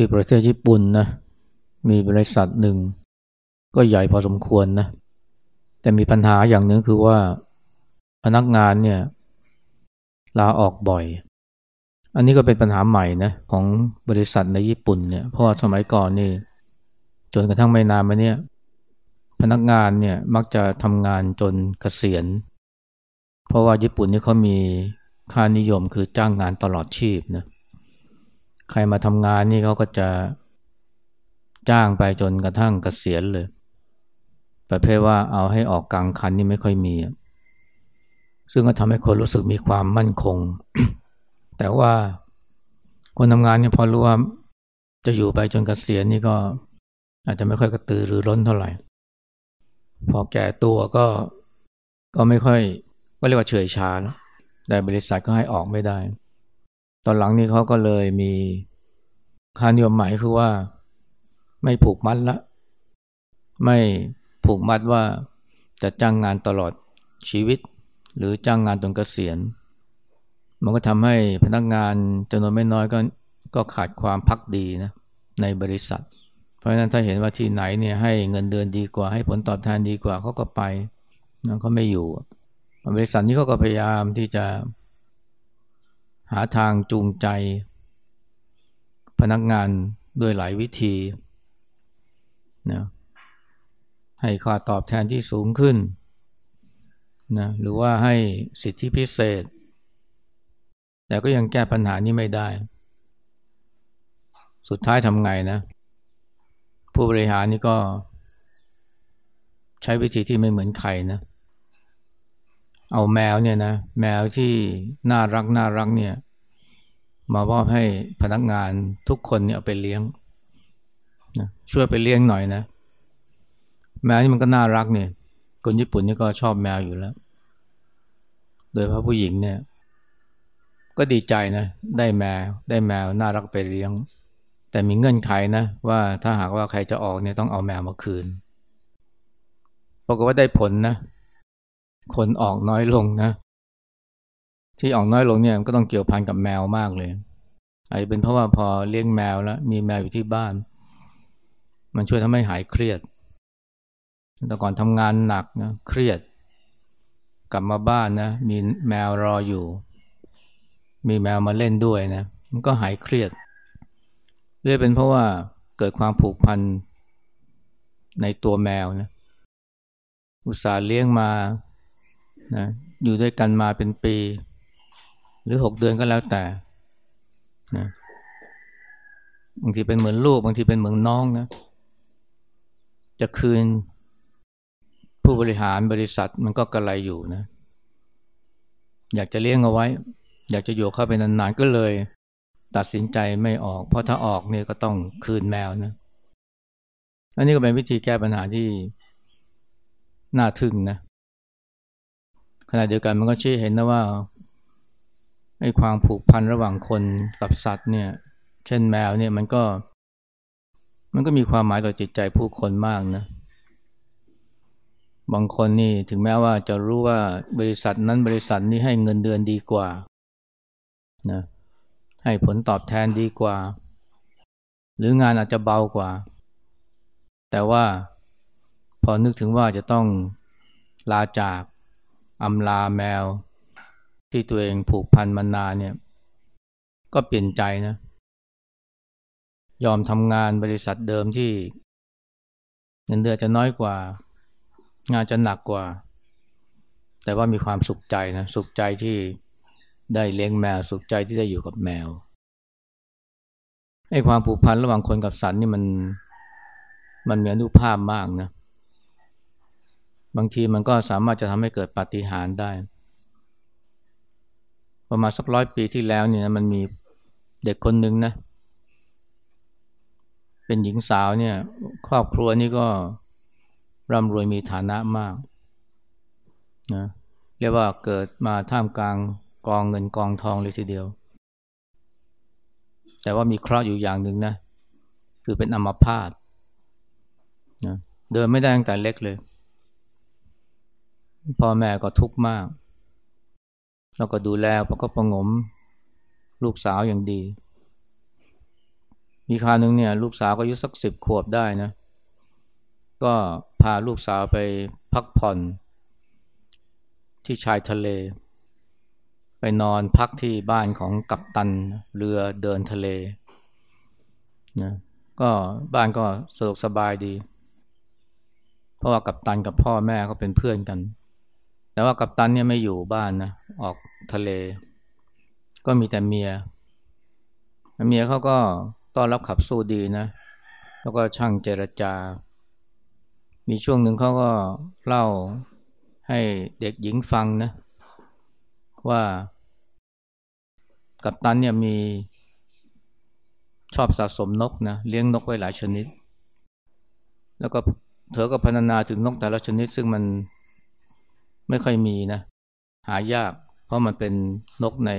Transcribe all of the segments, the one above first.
ที่ประเทศญี่ปุ่นนะมีบริษัทหนึ่ง ก็ใหญ่พอสมควรนะแต่มีปัญหาอย่างหนึ่งคือว่าพนักงานเนี่ยลาออกบ่อย อันนี้ก็เป็นปัญหาใหม่นะของบริษัทในญี่ปุ่นเนี่ยเพราะว่าสมัยก่อนนี่จนกระทั่งไม่นานมาเนี่ยพนักงานเนี่ยมักจะทำงานจนเกษียณ เพราะว่าญี่ปุ่นนี่เขามีค่านิยมคือจ้างงานตลอดชีพนะ ใครมาทำงานนี่เขาก็จะจ้างไปจนกระทั่งเกษียณเลย ประเภทว่าเอาให้ออกกลางคันนี่ไม่ค่อยมี ซึ่งก็ทำให้คนรู้สึกมีความมั่นคง แต่ว่าคนทำงานเนี่ยพอรู้ว่าจะอยู่ไปจนเกษียณนี่ก็อาจจะไม่ค่อยกระตือรือร้นเท่าไหร่ พอแก่ตัวก็ก็ไม่ค่อยก็เรียกว่าเฉยชาแล้วแต่บริษัทก็ให้ออกไม่ได้ ตอนหลังนี้เขาก็เลยมี ค่านิยมหม่คือว่า ไม่ผูกมัดละ ไม่ผูกมัดว่าจะจ้างงานตลอดชีวิต หรือจ้างงานจนเกษียณ มันก็ทำให้พนักงานจำนวนไม่น้อยก็ก็ขาดความพักดีนะในบริษัท เพราะฉะนั้นถ้าเห็นว่าที่ไหนเนี่ยให้เงินเดือนดีกว่าให้ผลตอบแทนดีกว่าเขาก็ไปนะเขาไม่อยู่ บริษัทนี้เขาก็พยายามที่จะหาทางจูงใจ พนักงานด้วยหลายวิธีนะให้ค่าตอบแทนที่สูงขึ้นนะหรือว่าให้สิทธิพิเศษ แต่ก็ยังแก้ปัญหานี้ไม่ได้ สุดท้ายทำไงนะ ผู้บริหารนี่ก็ ใช้วิธีที่ไม่เหมือนใครนะ เอาแมวเนี่ยนะ แมวที่น่ารักน่ารักเนี่ย มามอบให้พนักงานทุกคนเนี่ยเอาไปเลี้ยงนะช่วยไปเลี้ยงหน่อยนะ แมวนี่มันก็น่ารักเนี่ย คนญี่ปุ่นนี่ก็ชอบแมวอยู่แล้ว โดยพระผู้หญิงเนี่ย ก็ดีใจนะ ได้แมวได้แมวน่ารักไปเลี้ยง แต่มีเงื่อนไขนะ ว่าถ้าหากว่าใครจะออกเนี่ยต้องเอาแมวมาคืนปรากฏว่าได้ผลนะ คนออกน้อยลงนะ ที่ออกน้อยลงเนี่ยก็ต้องเกี่ยวพันกับแมวมากเลย อาจจะเป็นเพราะว่าพอเลี้ยงแมวแล้วมีแมวอยู่ที่บ้าน มันช่วยทำให้หายเครียด แต่ก่อนทำงานหนักนะเครียด กลับมาบ้านนะมีแมวรออยู่ มีแมวมาเล่นด้วยนะมันก็หายเครียดเรื่อยเป็นเพราะว่าเกิดความผูกพันในตัวแมวนะอุตส่าห์เลี้ยงมานะอยู่ด้วยกันมาเป็นปี หรือหกเดือนก็แล้วแต่ นะบางทีเป็นเหมือนลูกบางทีเป็นเหมือนน้องนะ จะคืนผู้บริหารบริษัทมันก็กระไรอยู่นะ อยากจะเลี้ยงเอาไว้ อยากจะอยู่เข้าไปนานๆก็เลย ตัดสินใจไม่ออก เพราะถ้าออกเนี่ยก็ต้องคืนแมวนะอันนี้ก็เป็นวิธีแก้ปัญหาที่น่าทึ่งนะขณะเดียวกันมันก็ชี้เห็นนะว่า ไอ้ความผูกพันระหว่างคนกับสัตว์เนี่ย เช่นแมวเนี่ยมันก็ มันก็มีความหมายต่อจิตใจผู้คนมากนะ บางคนนี่ถึงแม้ว่าจะรู้ว่าบริษัทนั้นบริษัทนี้ให้เงินเดือนดีกว่านะให้ผลตอบแทนดีกว่า หรืองานอาจจะเบากว่า แต่ว่าพอนึกถึงว่าจะต้องลาจากอำลาแมว ที่ตัวเองผูกพันมานานเนี่ย ก็เปลี่ยนใจนะ ยอมทำงานบริษัทเดิมที่เงินเดือนจะน้อยกว่า งานจะหนักกว่า แต่ว่ามีความสุขใจนะ สุขใจที่ได้เลี้ยงแมว สุขใจที่ได้อยู่กับแมวไอ้ความผูกพันระหว่างคนกับสัตว์นี่มัน มันมีอนุภาพมากนะ บางทีมันก็สามารถจะทำให้เกิดปาฏิหาริย์ได้ ประมาณสักร้อยปีที่แล้วเนี่ยมันมีเด็กคนหนึ่งนะ เป็นหญิงสาวเนี่ย ครอบครัวนี่ก็ร่ำรวยมีฐานะมากนะเรียกว่าเกิดมาท่ามกลางกองเงินกองทองเลยทีเดียว แต่ว่ามีเคราะห์อยู่อย่างหนึ่งนะ คือเป็นอัมพาตนะเดินไม่ได้ตั้งแต่เล็กเลยพ่อแม่ก็ทุกข์มาก แล้วก็ดูแลประกบประงมลูกสาวอย่างดี มีคราวหนึ่งเนี่ย ลูกสาวก็อายุสักสิบขวบได้นะ ก็พาลูกสาวไปพักผ่อน ที่ชายทะเล ไปนอนพักที่บ้านของกัปตันเรือเดินทะเลนะก็บ้านก็สะดวกสบายดี เพราะว่ากัปตันกับพ่อแม่ก็เป็นเพื่อนกัน แต่ว่ากัปตันเนี่ยไม่อยู่บ้านนะออกทะเล ก็มีแต่เมีย เมียเขาก็ต้อนรับขับสู้ดีนะ แล้วก็ช่างเจรจา มีช่วงหนึ่งเขาก็เล่าให้เด็กหญิงฟังนะว่ากัปตันเนี่ยมีชอบสะสมนกนะเลี้ยงนกไว้หลายชนิด แล้วก็เธอก็พรรณนาถึงนกแต่ละชนิด ซึ่งมัน ไม่ค่อยมีนะ หายาก เพราะมันเป็นนกใน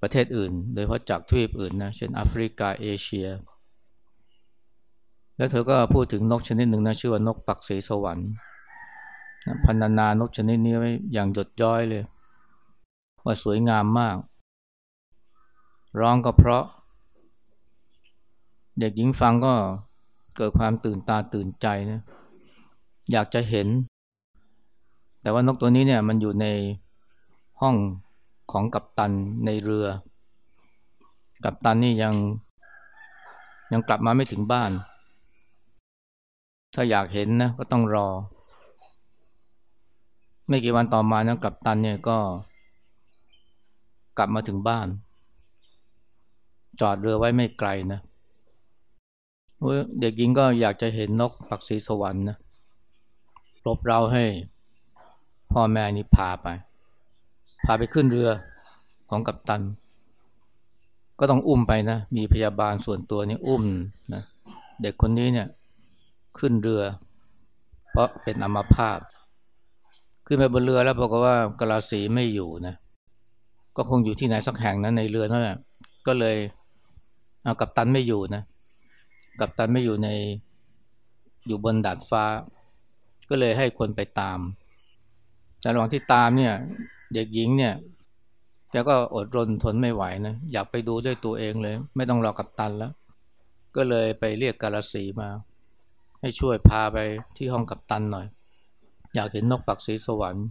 ประเทศอื่น โดยเฉพาะจากทวีปอื่นนะ เช่นแอฟริกาเอเชีย แล้วเธอก็พูดถึงนกชนิดหนึ่งนะ ชื่อว่านกปักสีสวรรค์พันนานกชนิดนี้ไว้อย่างหยดย้อยเลย ว่าสวยงามมาก ร้องก็เพราะ เด็กหญิงฟังก็เกิดความตื่นตาตื่นใจนะ อยากจะเห็น แต่ว่านกตัวนี้เนี่ยมันอยู่ในห้องของกัปตันในเรือ กัปตันนี่ยังยังกลับมาไม่ถึงบ้าน ถ้าอยากเห็นนะก็ต้องรอ ไม่กี่วันต่อมานะกัปตันเนี่ยก็ กลับมาถึงบ้านจอดเรือไว้ไม่ไกลนะเด็กหญิงก็อยากจะเห็นนกปักสีสวรรค์นะรบเราให้ พ่อแม่นี่พาไป พาไปขึ้นเรือของกัปตัน ก็ต้องอุ้มไปนะ มีพยาบาลส่วนตัวนี่อุ้มนะเด็กคนนี้เนี่ยขึ้นเรือ เพราะเป็นอัมพาตขึ้นไปบนเรือแล้วบอกว่ากลาสีไม่อยู่นะก็คงอยู่ที่ไหนสักแห่งนั้นในเรือนั่นแหละก็เลยเอากัปตันไม่อยู่นะกัปตันไม่อยู่ในอยู่บนดาดฟ้า ก็เลยให้คนไปตาม แต่ระหว่างที่ตามเนี่ย เด็กหญิงเนี่ยแกก็อดรนทนไม่ไหวนะอยากไปดูด้วยตัวเองเลย ไม่ต้องรอกัปตันแล้ว ก็เลยไปเรียกกาลสีมา ให้ช่วยพาไปที่ห้องกัปตันหน่อย อยากเห็นนกปักสีสวรรค์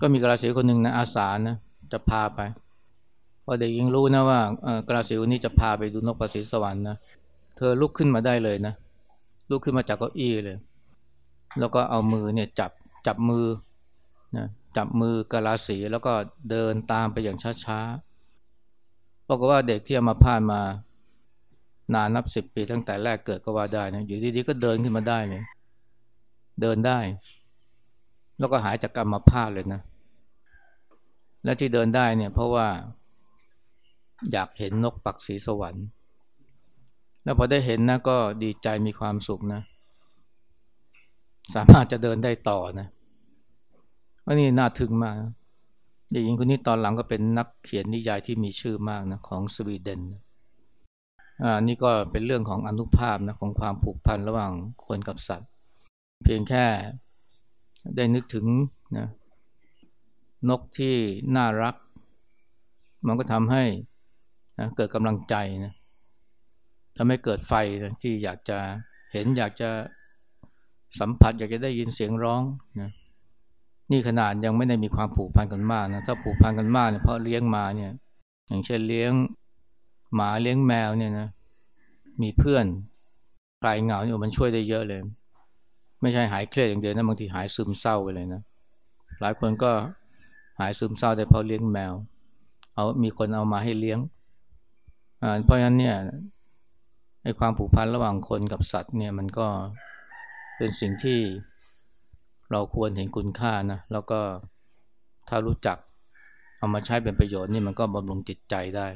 ก็มีกาลสีคนหนึ่งนะอาสานะจะพาไปพอเด็กหญิงรู้นะว่ากาลสีคนนี้จะพาไปดูนกปักสีสวรรค์นะเธอลุกขึ้นมาได้เลยนะลุกขึ้นมาจากเก้าอี้เลย แล้วก็เอามือเนี่ยจับจับมือ นะจับมือกะลาสีแล้วก็เดินตามไปอย่างช้าๆบอกว่าเด็กที่มาผ่านมานานนับสิบปีตั้งแต่แรกเกิดก็ว่าได้นะอยู่ดีๆก็เดินขึ้นมาได้เลยเดินได้ แล้วก็หายจากกรรมภาพเลยนะ และที่เดินได้เนี่ย เพราะว่า อยากเห็นนกปักสีสวรรค์ แล้วพอได้เห็นนะก็ดีใจมีความสุขนะ สามารถจะเดินได้ต่อนะ ว่านี่น่าทึ่งมากเด็กหญิงคนนี้ตอนหลังก็เป็นนักเขียนนิยายที่มีชื่อมากนะของสวีเดนอ่านี่ก็เป็นเรื่องของอนุภาพนะของความผูกพันระหว่างคนกับสัตว์ เพียงแค่ได้นึกถึงนะนกที่น่ารัก มันก็ทำให้นะเกิดกำลังใจนะทำให้เกิดไฟที่อยากจะเห็นอยากจะสัมผัส อยากจะได้ยินเสียงร้องนะ นี่ขนาดยังไม่ได้มีความผูกพันกันมากนะถ้าผูกพันกันมากเนี่ยเพราะเลี้ยงมาเนี่ย อย่างเช่นเลี้ยงหมาเลี้ยงแมวเนี่ยนะมีเพื่อนคลายเหงาเนี่ยมันช่วยได้เยอะเลย ไม่ใช่หายเครียดอย่างเดียวนะบางทีหายซึมเศร้าไปเลยนะหลายคนก็หายซึมเศร้าได้เพราะเลี้ยงแมว เอามีคนเอามาให้เลี้ยงอ่าเพราะฉะนั้นเนี่ยไอความผูกพันระหว่างคนกับสัตว์เนี่ยมันก็เป็นสิ่งที่ เราควรเห็นคุณค่านะแล้วก็ถ้ารู้จักเอามาใช้เป็นประโยชน์นี่มันก็บำรุงจิตใจได้